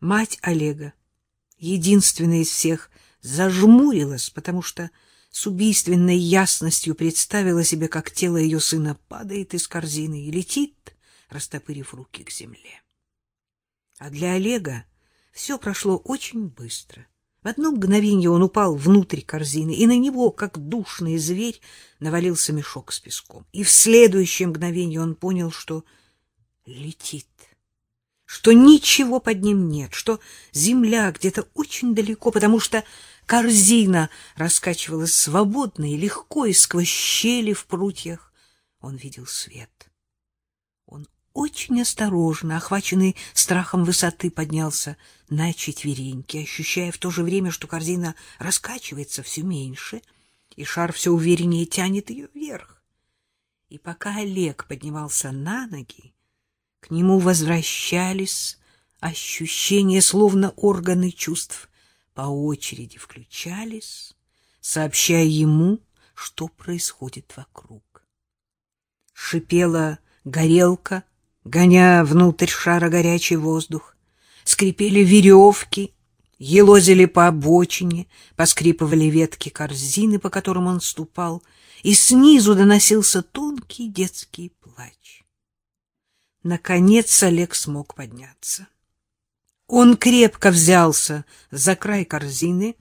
Мать Олега, единственная из всех, зажмурилась, потому что с убийственной ясностью представила себе, как тело ее сына падает из корзины и летит, растопырив руки к земле. А для Олега все прошло очень быстро. В одно мгновение он упал внутрь корзины, и на него, как душный зверь, навалился мешок с песком. И в следующее мгновение он понял, что летит, что ничего под ним нет, что земля где-то очень далеко, потому что корзина раскачивалась свободно и легко, и сквозь щели в прутьях он видел свет. Он очень осторожно, охваченный страхом высоты, поднялся на четвереньки, ощущая в то же время, что корзина раскачивается все меньше, и шар все увереннее тянет ее вверх. И пока Олег поднимался на ноги, к нему возвращались ощущения, словно органы чувств по очереди включались, сообщая ему, что происходит вокруг. Шипела горелка, гоня внутрь шара горячий воздух. Скрипели веревки, елозили по обочине, поскрипывали ветки корзины, по которым он ступал, и снизу доносился тонкий детский плач. Наконец Олег смог подняться. Он крепко взялся за край корзины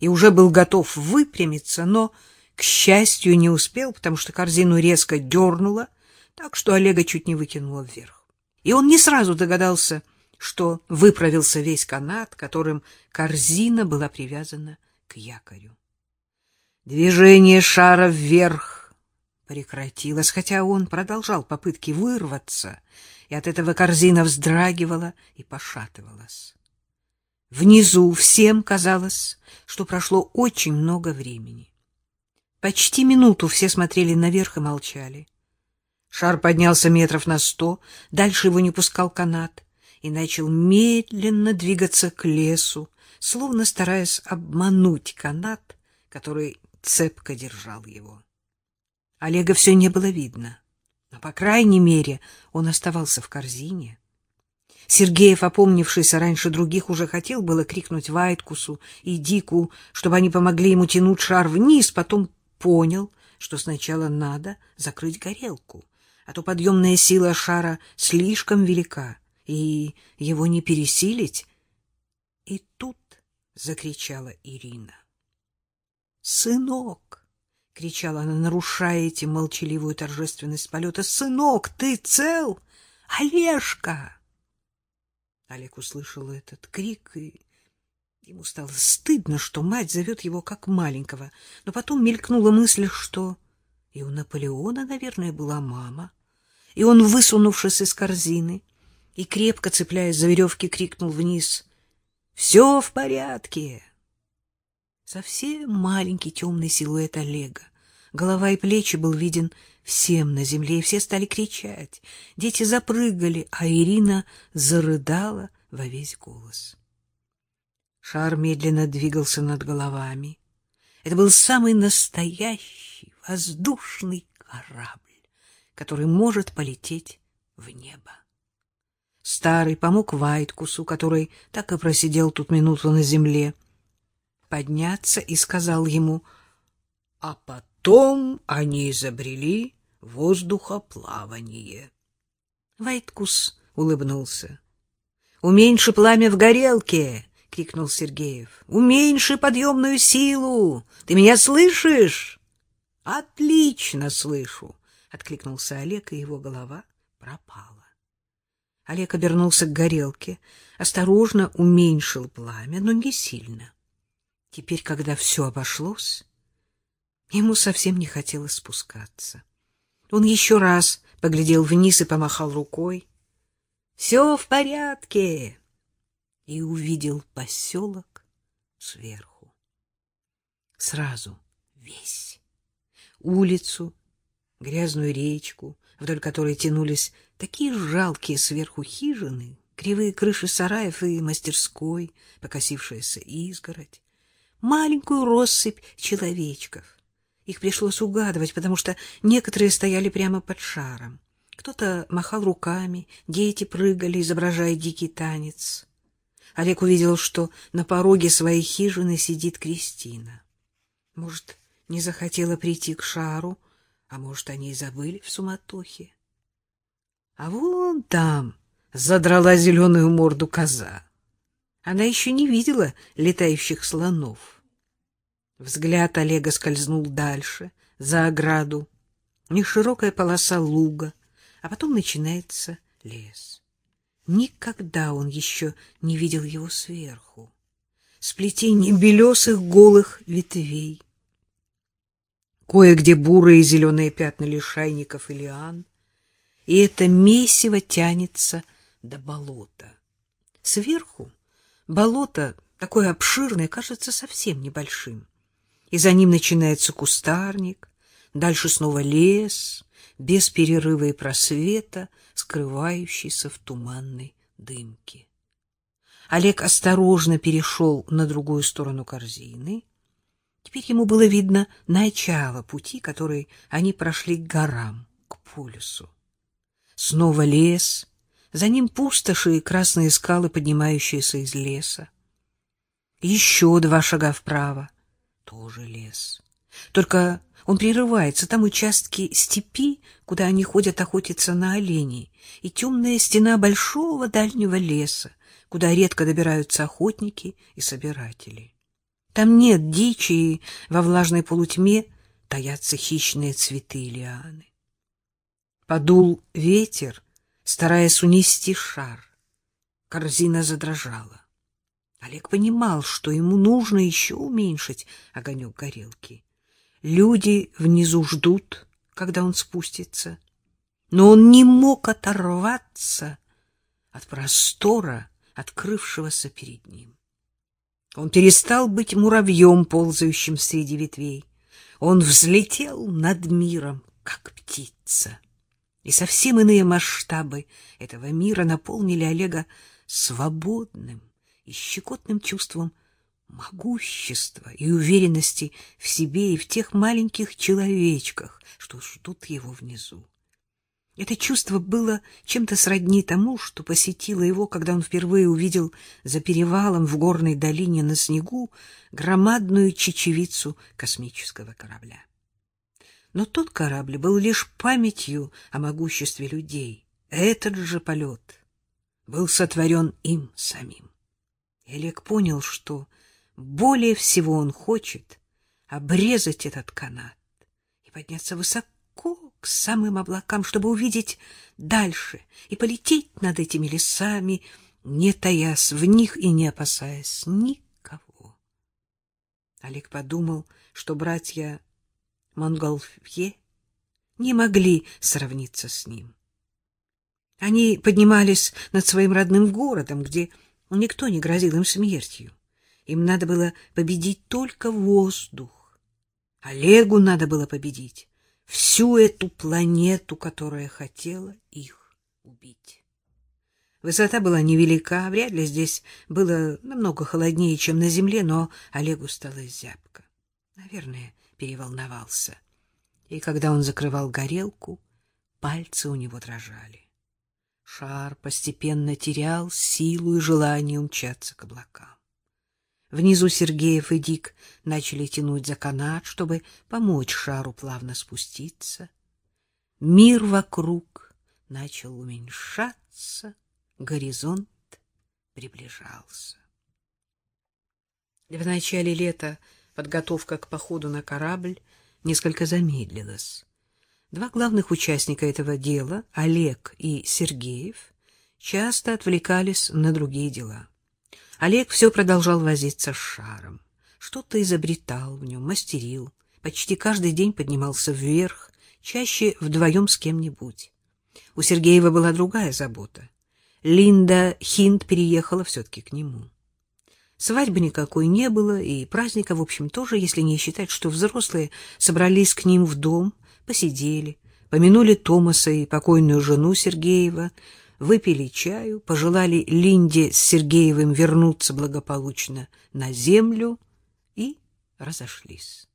и уже был готов выпрямиться, но, к счастью, не успел, потому что корзину резко дернуло, так что Олега чуть не выкинуло вверх. И он не сразу догадался, что выправился весь канат, которым корзина была привязана к якорю. Движение шара вверх прекратилось, хотя он продолжал попытки вырваться, и от этого корзина вздрагивала и пошатывалась. Внизу всем казалось, что прошло очень много времени. Почти минуту все смотрели наверх и молчали. Шар поднялся метров на сто, дальше его не пускал канат и начал медленно двигаться к лесу, словно стараясь обмануть канат, который цепко держал его. Олега все не было видно, но, по крайней мере, он оставался в корзине. Сергеев, опомнившийся раньше других, уже хотел было крикнуть Вайткусу и Дику, чтобы они помогли ему тянуть шар вниз, потом понял, что сначала надо закрыть горелку а то подъемная сила шара слишком велика, и его не пересилить. И тут закричала Ирина. «Сынок!» — кричала она, нарушая этим молчаливую торжественность полета. «Сынок, ты цел? Олежка!» Олег услышал этот крик, и ему стало стыдно, что мать зовет его как маленького. Но потом мелькнула мысль, что и у Наполеона, наверное, была мама и он, высунувшись из корзины и крепко цепляясь за веревки, крикнул вниз: «Все в порядке!» Совсем маленький темный силуэт Олега. Голова и плечи был виден всем на земле, и все стали кричать. Дети запрыгали, а Ирина зарыдала во весь голос. Шар медленно двигался над головами. Это был самый настоящий воздушный корабль который может полететь в небо. Старый помог Вайткусу, который так и просидел тут минуту на земле, подняться и сказал ему, а потом они изобрели воздухоплавание. Вайткус улыбнулся. — Уменьши пламя в горелке! — крикнул Сергеев. — Уменьши подъемную силу! Ты меня слышишь? — Отлично слышу! откликнулся Олег, и его голова пропала. Олег обернулся к горелке, осторожно уменьшил пламя, но не сильно. Теперь, когда все обошлось, ему совсем не хотелось спускаться. Он еще раз поглядел вниз и помахал рукой. «Все в порядке!» И увидел поселок сверху. Сразу весь. Улицу, грязную речку, вдоль которой тянулись такие жалкие сверху хижины, кривые крыши сараев и мастерской, покосившаяся изгородь, маленькую россыпь человечков. Их пришлось угадывать, потому что некоторые стояли прямо под шаром. Кто-то махал руками, дети прыгали, изображая дикий танец. Олег увидел, что на пороге своей хижины сидит Кристина. Может, не захотела прийти к шару, а может, они и забыли в суматохе. А вон там задрала зеленую морду коза. Она еще не видела летающих слонов. Взгляд Олега скользнул дальше, за ограду. Неширокая полоса луга, а потом начинается лес. Никогда он еще не видел его сверху. Сплетение белесых голых ветвей. Кое-где бурые и зеленые пятна лишайников и лиан. И это месиво тянется до болота. Сверху болото, такое обширное, кажется совсем небольшим. И за ним начинается кустарник, дальше снова лес, без перерыва и просвета, скрывающийся в туманной дымке. Олег осторожно перешел на другую сторону корзины. Теперь ему было видно начало пути, который они прошли к горам, к полюсу. Снова лес, за ним пустоши и красные скалы, поднимающиеся из леса. Еще два шага вправо, тоже лес. Только он прерывается, там участки степи, куда они ходят охотиться на оленей, и темная стена большого дальнего леса, куда редко добираются охотники и собиратели. Там нет дичи, и во влажной полутьме таятся хищные цветы и лианы. Подул ветер, стараясь унести шар. Корзина задрожала. Олег понимал, что ему нужно еще уменьшить огонек горелки. Люди внизу ждут, когда он спустится. Но он не мог оторваться от простора, открывшегося перед ним. Он перестал быть муравьем, ползающим среди ветвей. Он взлетел над миром, как птица. И совсем иные масштабы этого мира наполнили Олега свободным и щекотным чувством могущества и уверенности в себе и в тех маленьких человечках, что ждут его внизу. Это чувство было чем-то сродни тому, что посетило его, когда он впервые увидел за перевалом в горной долине на снегу громадную чечевицу космического корабля. Но тот корабль был лишь памятью о могуществе людей. Этот же полет был сотворен им самим. И Олег понял, что более всего он хочет обрезать этот канат и подняться высоко к самым облакам, чтобы увидеть дальше и полететь над этими лесами, не таясь в них и не опасаясь никого. Олег подумал, что братья Монголфье не могли сравниться с ним. Они поднимались над своим родным городом, где никто не грозил им смертью. Им надо было победить только воздух. Олегу надо было победить всю эту планету, которая хотела их убить. Высота была невелика, вряд ли здесь было намного холоднее, чем на Земле, но Олегу стало зябко. Наверное, переволновался. И когда он закрывал горелку, пальцы у него дрожали. Шар постепенно терял силу и желание умчаться к облакам. Внизу Сергеев и Дик начали тянуть за канат, чтобы помочь шару плавно спуститься. Мир вокруг начал уменьшаться, горизонт приближался. В начале лета подготовка к походу на корабль несколько замедлилась. Два главных участника этого дела, Олег и Сергеев, часто отвлекались на другие дела. Олег все продолжал возиться с шаром. Что-то изобретал в нем, мастерил. Почти каждый день поднимался вверх, чаще вдвоем с кем-нибудь. У Сергеева была другая забота. Линда Хинд переехала все-таки к нему. Свадьбы никакой не было, и праздника, в общем, тоже, если не считать, что взрослые собрались к ним в дом, посидели, помянули Томаса и покойную жену Сергеева, выпили чаю, пожелали Линде с Сергеевым вернуться благополучно на землю и разошлись.